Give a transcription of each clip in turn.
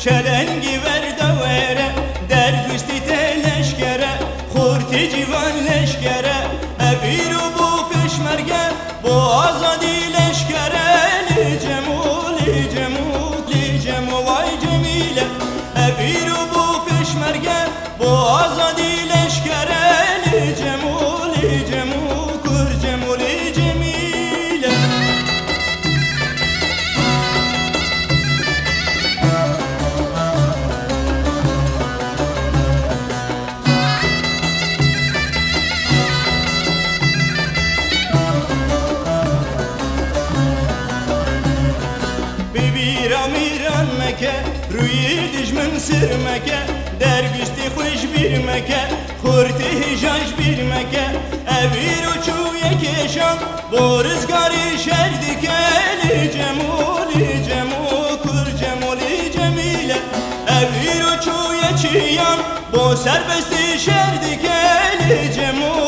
Çelengi ver devere Dervişti te leşkere Hurti civan leşkere. Eviru bu peşmerge Bu azadi ببیر امیران مکه روی دجمن سر مکه در گستی خوش بیر مکه خورتی هجاج بیر مکه اویر و چوی کشان بارزگاری شردی کلی جمولی جمو کر جمولی جمیله اویر و چوی چیان با سربستی شردی کلی جمولی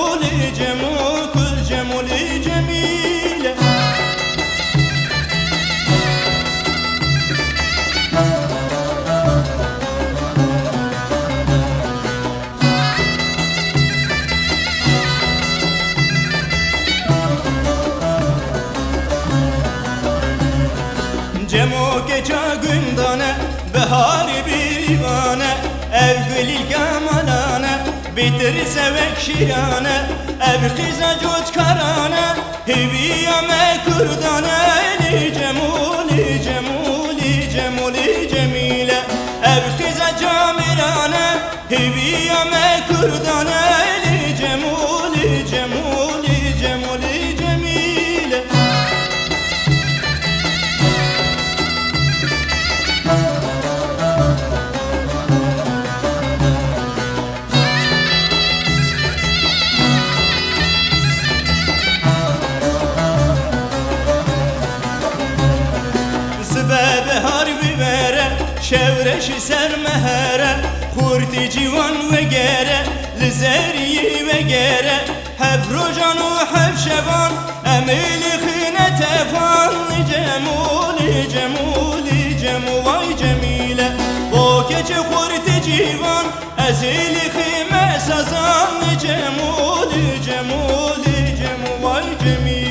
Geçe gündane Behari bir ivane Ev gülil kemalane Bitir sevek şirane Ev kıza cot karane Hiviyame kurdane Li cemuli cemuli cemuli cemile Ev kıza camirane Hiviyame kurdane reş سر مهره خورت جیوان و گره لزری و گره هف روجان و هف شبان امیل خینه تفان جمول جمول جمو وای جمیله با که چه خورت جیوان ازیل خیمه سازان جمول جمول جمو وای جمیله